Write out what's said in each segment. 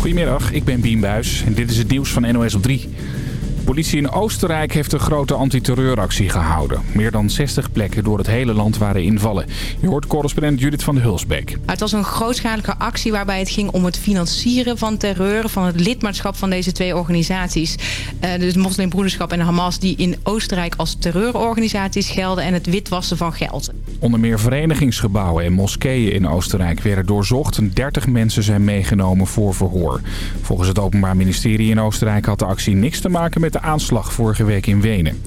Goedemiddag, ik ben Bien Buis en dit is het nieuws van NOS op 3. De politie in Oostenrijk heeft een grote antiterreuractie gehouden. Meer dan 60 plekken door het hele land waren invallen. Je hoort correspondent Judith van de Hulsbeek. Het was een grootschalige actie waarbij het ging om het financieren van terreur... van het lidmaatschap van deze twee organisaties. Uh, dus Moslimbroederschap en Hamas die in Oostenrijk als terreurorganisaties gelden... en het witwassen van geld. Onder meer verenigingsgebouwen en moskeeën in Oostenrijk werden doorzocht. 30 mensen zijn meegenomen voor verhoor. Volgens het Openbaar Ministerie in Oostenrijk had de actie niks te maken met de aanslag vorige week in Wenen.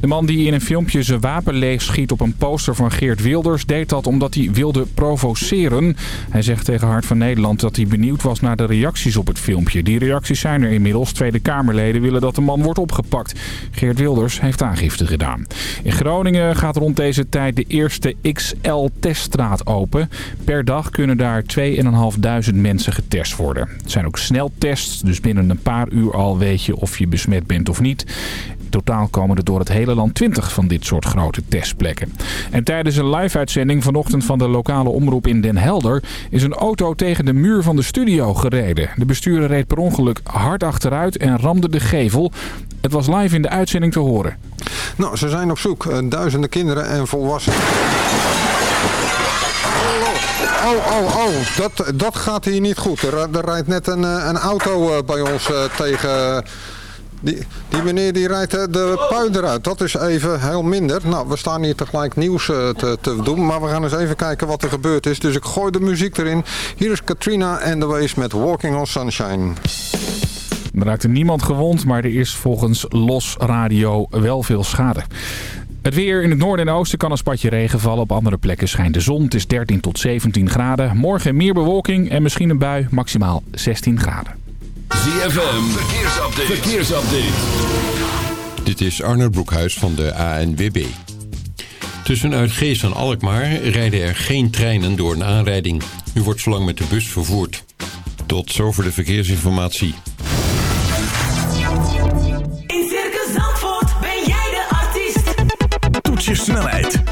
De man die in een filmpje zijn wapen leeg schiet op een poster van Geert Wilders... deed dat omdat hij wilde provoceren. Hij zegt tegen Hart van Nederland dat hij benieuwd was naar de reacties op het filmpje. Die reacties zijn er inmiddels. Tweede Kamerleden willen dat de man wordt opgepakt. Geert Wilders heeft aangifte gedaan. In Groningen gaat rond deze tijd de eerste XL-teststraat open. Per dag kunnen daar 2.500 mensen getest worden. Het zijn ook sneltests, dus binnen een paar uur al weet je of je besmet bent of niet totaal komen er door het hele land 20 van dit soort grote testplekken. En tijdens een live-uitzending vanochtend van de lokale omroep in Den Helder... is een auto tegen de muur van de studio gereden. De bestuurder reed per ongeluk hard achteruit en ramde de gevel. Het was live in de uitzending te horen. Nou, ze zijn op zoek. Uh, duizenden kinderen en volwassenen. Oh, oh, oh, dat, dat gaat hier niet goed. Er, er rijdt net een, eh, een auto eh, bij ons tegen die, die meneer die rijdt de puin eruit. Dat is even heel minder. Nou, we staan hier tegelijk nieuws eh, te, te, doen. Maar we gaan eens even kijken wat er gebeurd is. Dus ik gooi de muziek erin. Hier is Katrina and the Waves met Walking on Sunshine. Er raakte niemand gewond, maar er is volgens Los Radio wel veel schade. Het weer in het noorden en oosten kan een spatje regen vallen. Op andere plekken schijnt de zon. Het is 13 tot 17 graden. Morgen meer bewolking en misschien een bui, maximaal 16 graden. ZFM, verkeersupdate. verkeersupdate. Dit is Arnold Broekhuis van de ANWB. Tussen Uitgeest en Alkmaar rijden er geen treinen door een aanrijding. U wordt zolang met de bus vervoerd. Tot zover de verkeersinformatie.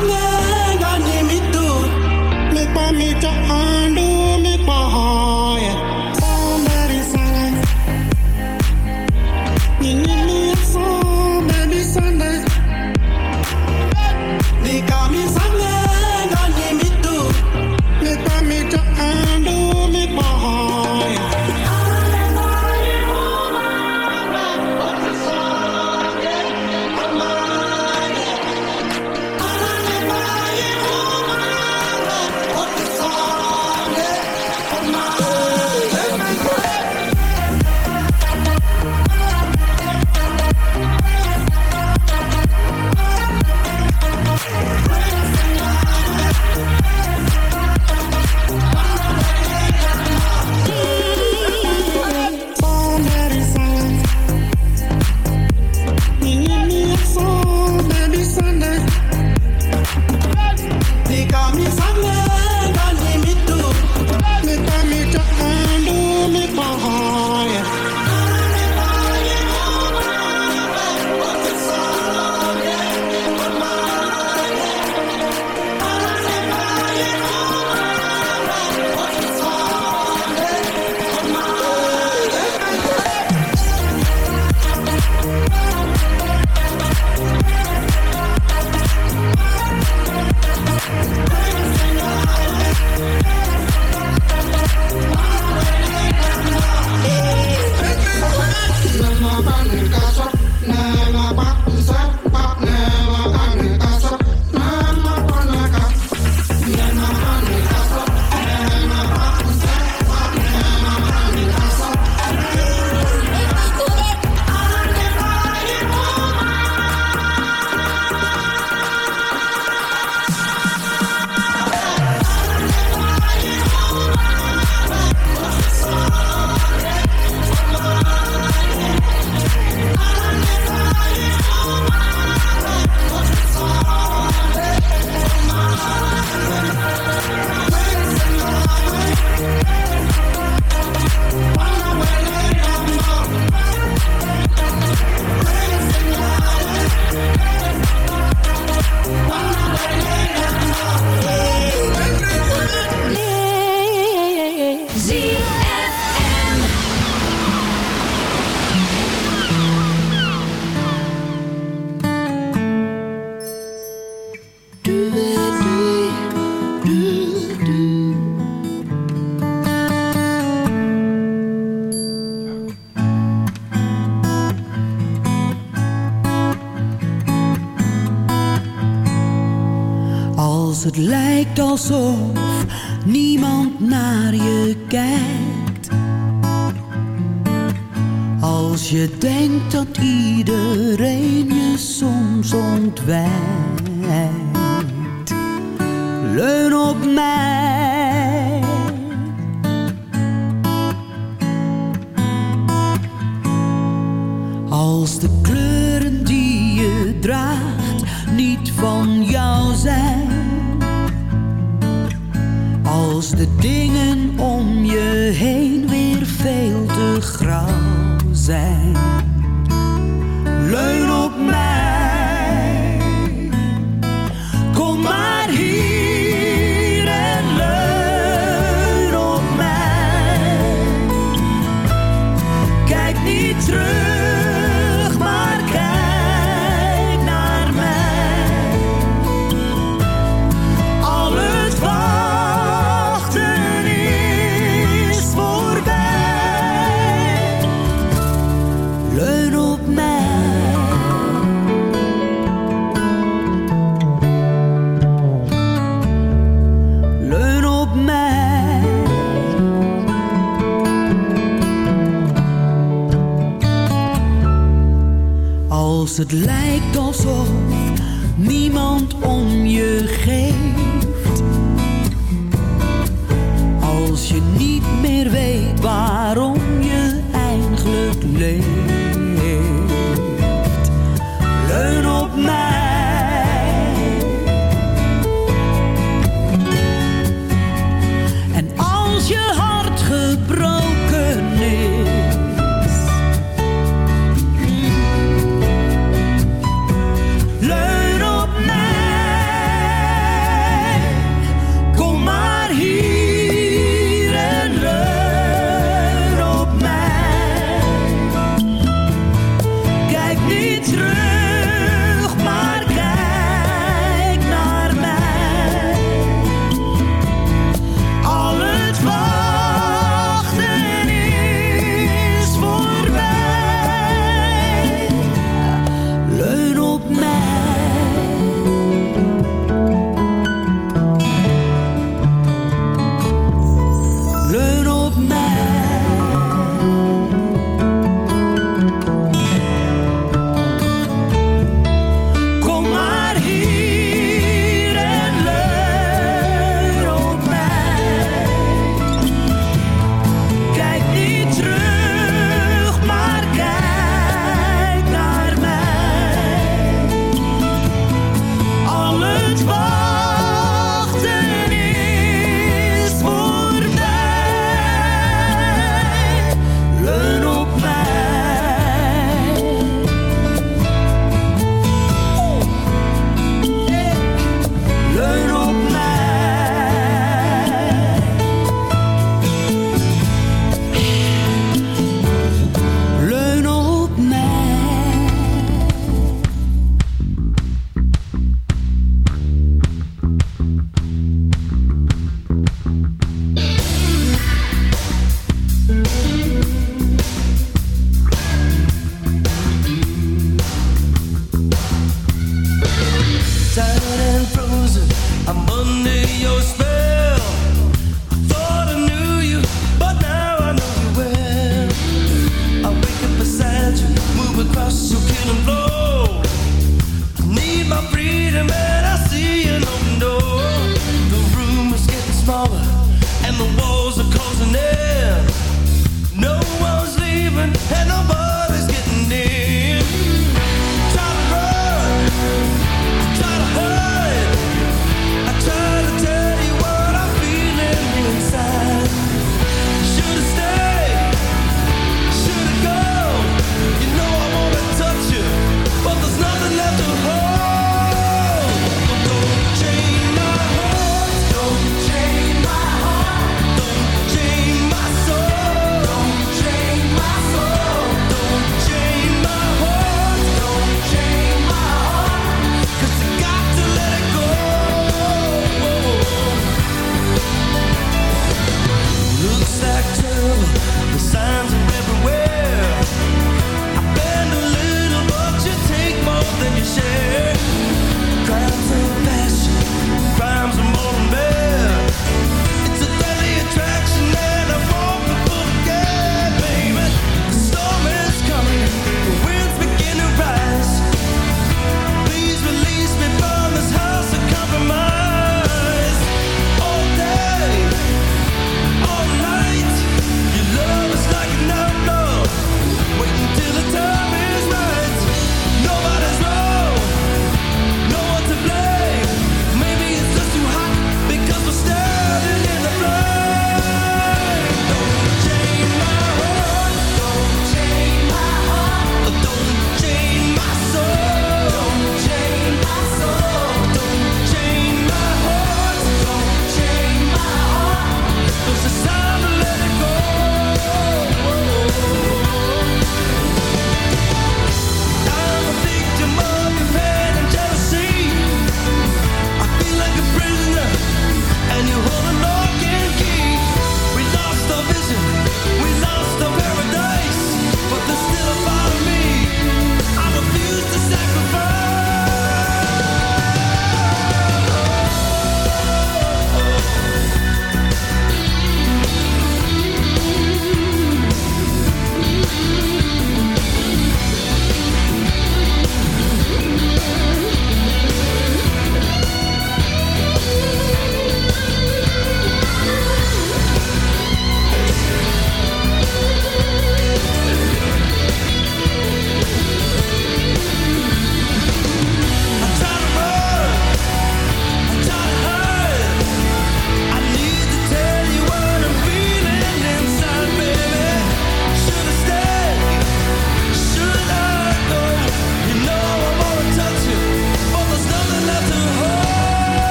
I'm alsof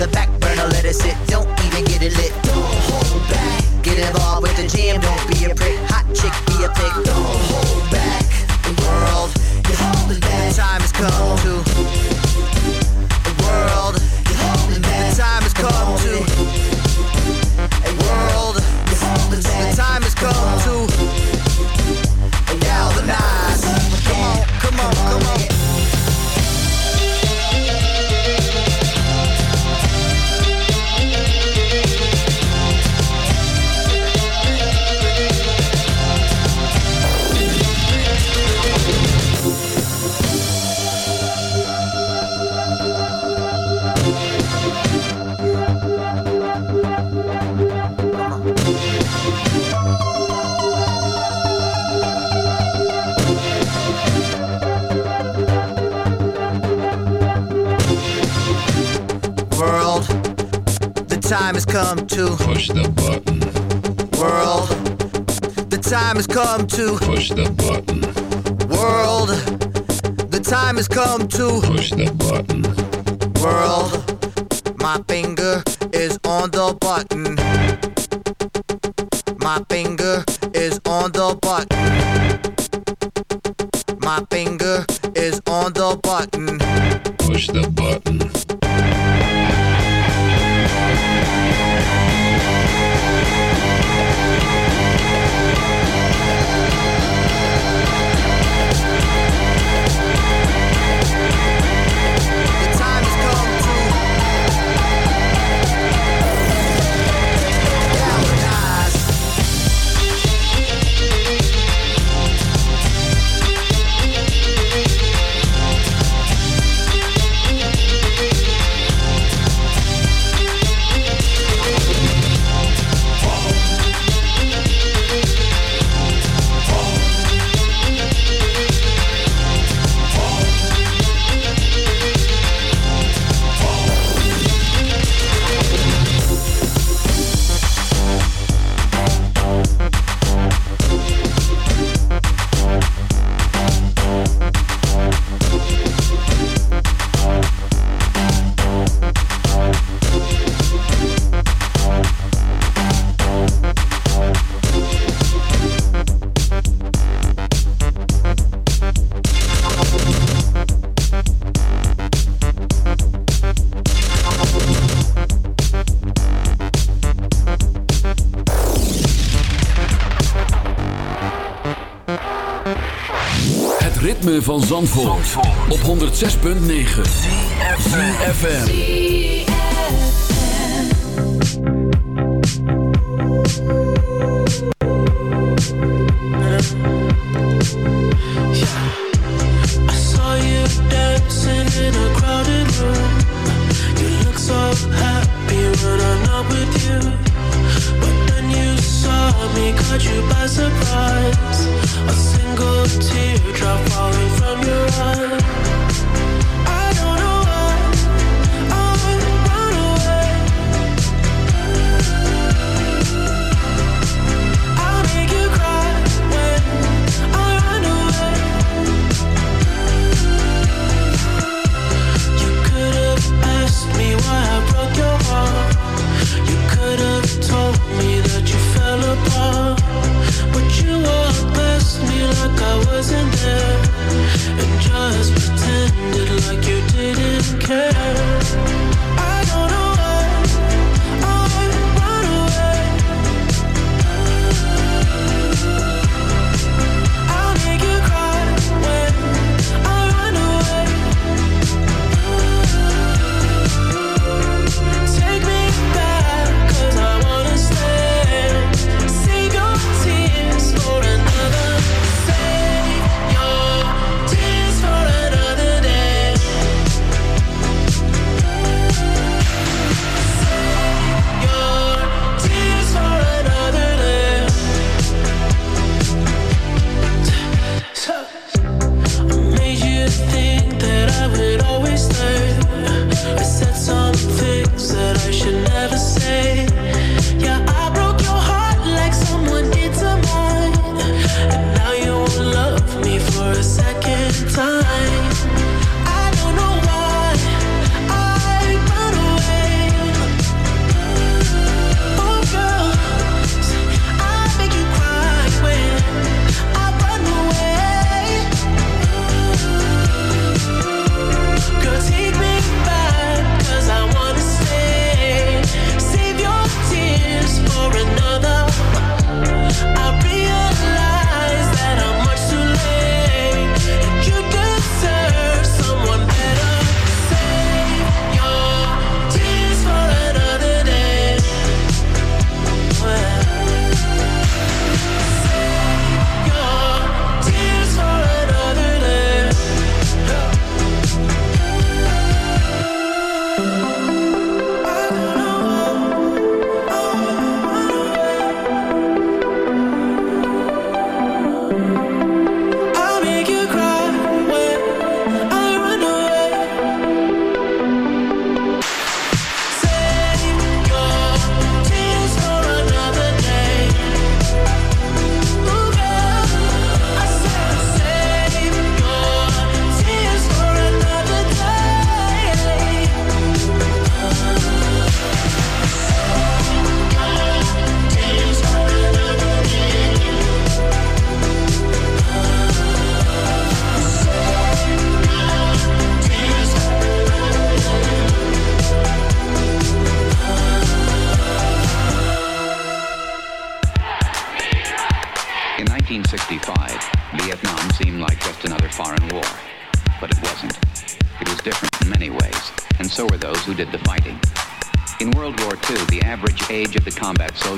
the back push the button. van Zandvoort, Zandvoort. op 106.9 CFFM. I saw you dancing in a crowded room You look so happy when I'm not with you But then you saw me, caught you by surprise A single teardrop falling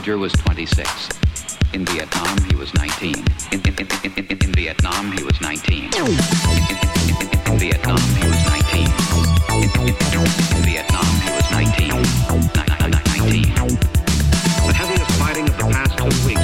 soldier was 26. In Vietnam, he was 19. In, in, in, in Vietnam, he was 19. In Vietnam, he was 19. In Vietnam, he was 19. 19. The heaviest fighting of the past two weeks.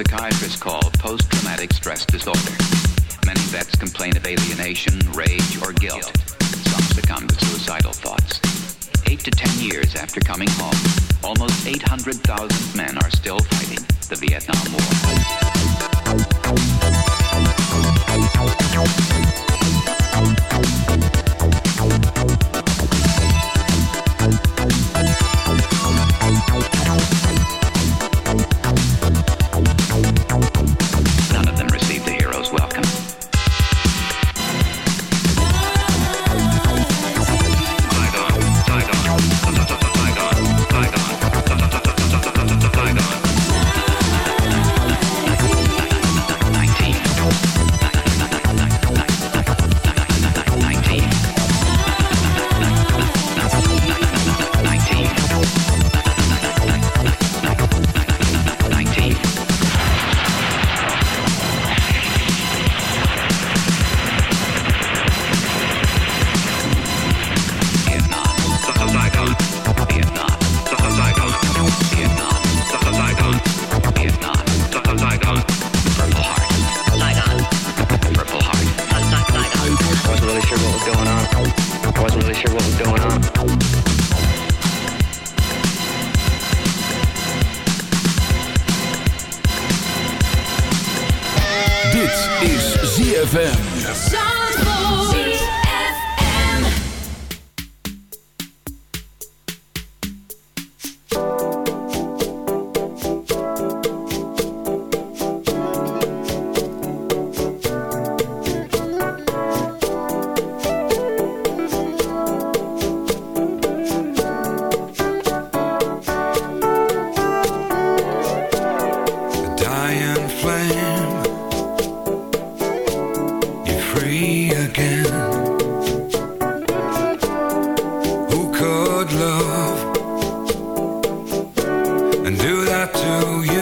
Sakai and do that to you.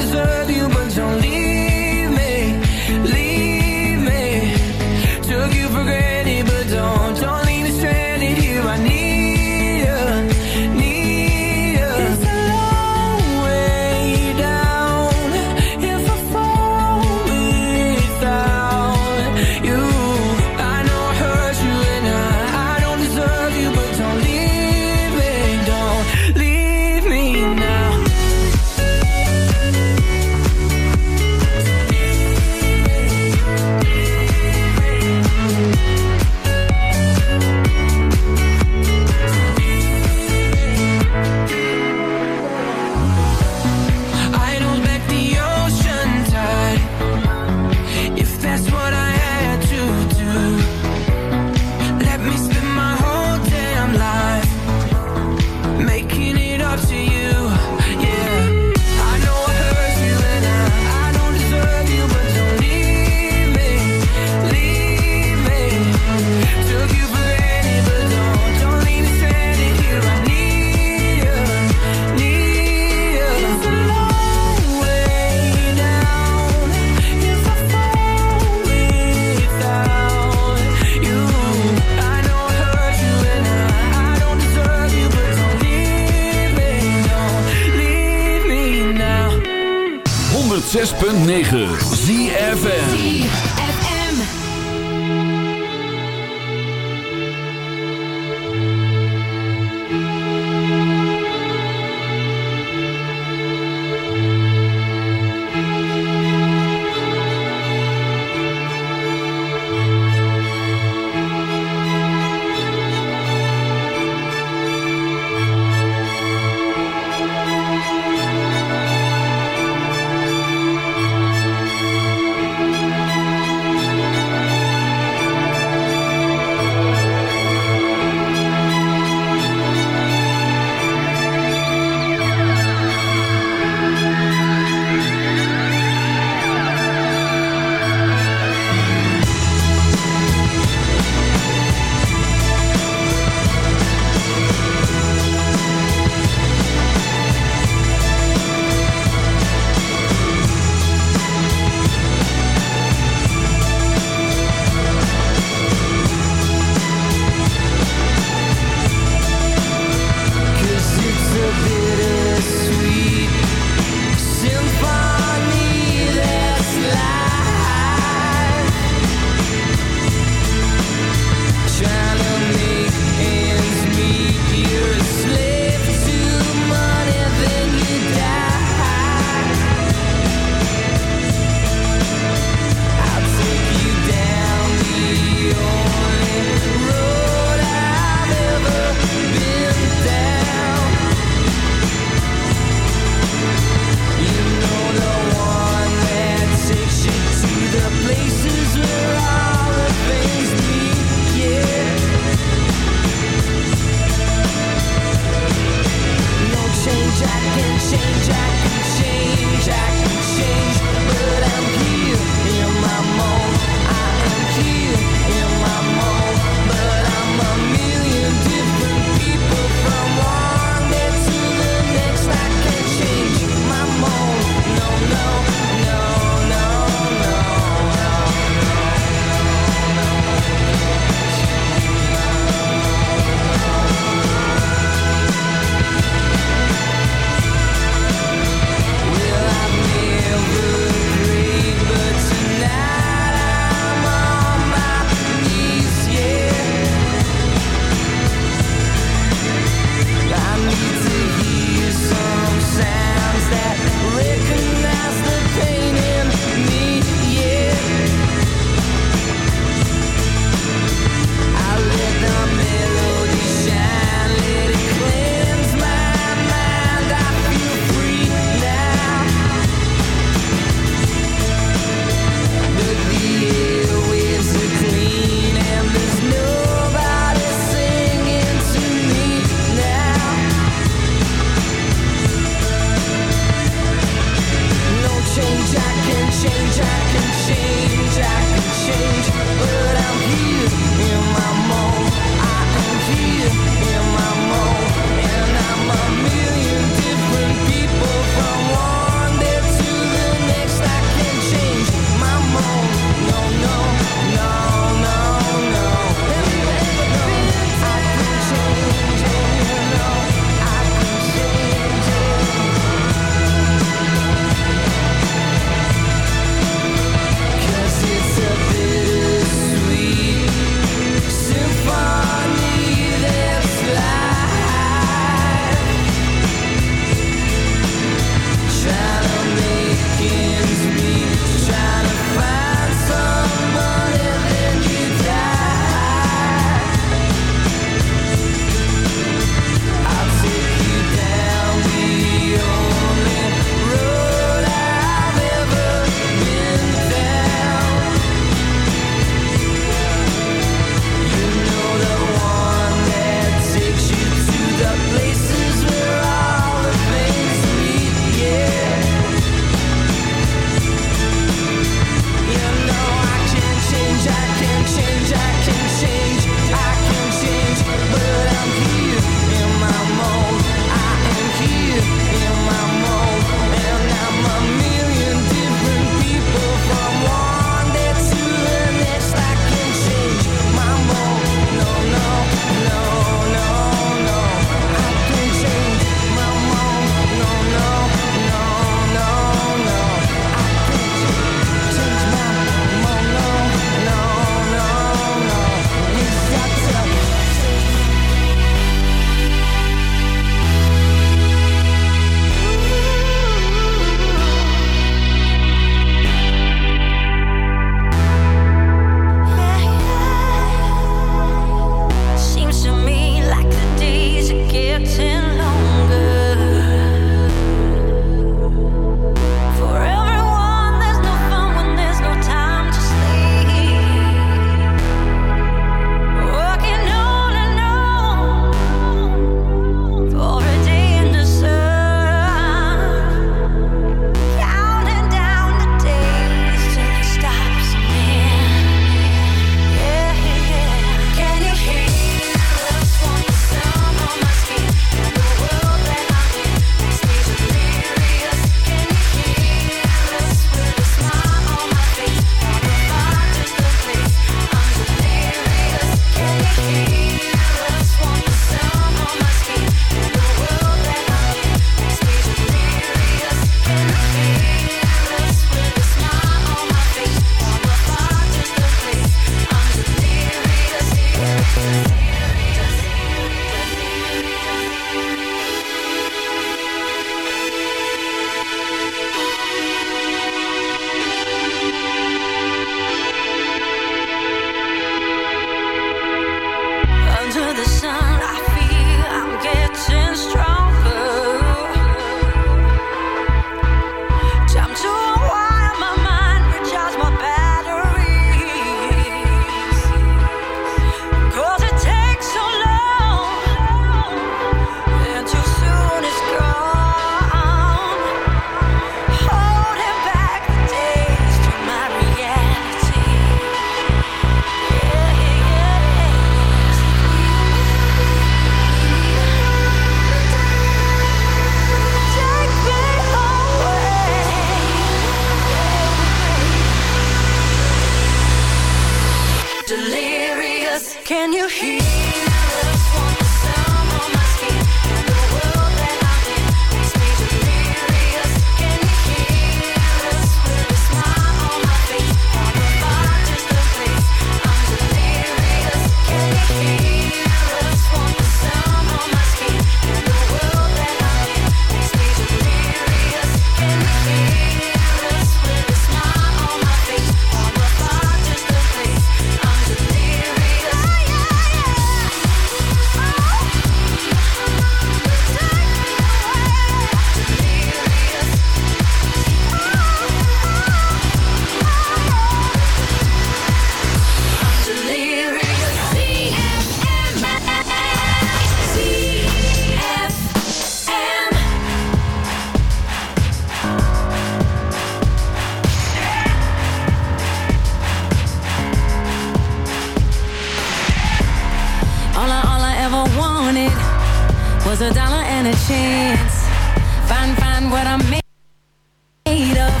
what I'm made of.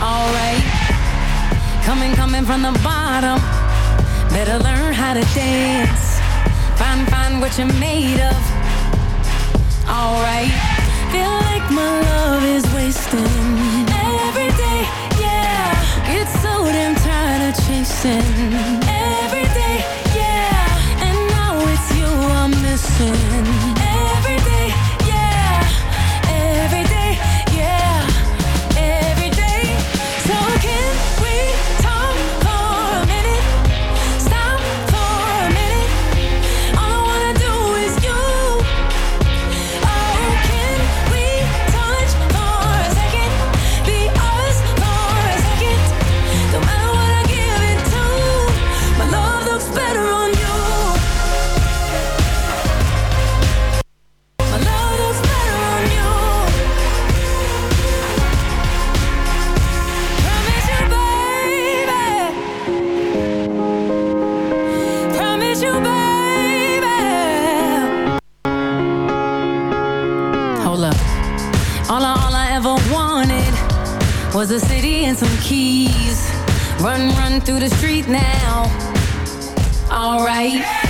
Alright, coming, coming from the bottom. Better learn how to dance. Find, find what you're made of. Alright, feel like my love is wasting every day. Yeah, it's so damn tired of chasing. and some keys. Run, run through the street now. Alright.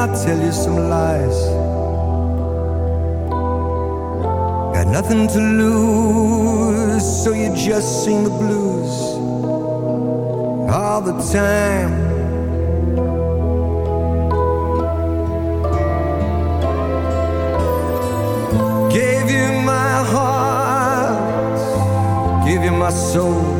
I'll tell you some lies. Got nothing to lose, so you just sing the blues all the time. Gave you my heart, gave you my soul.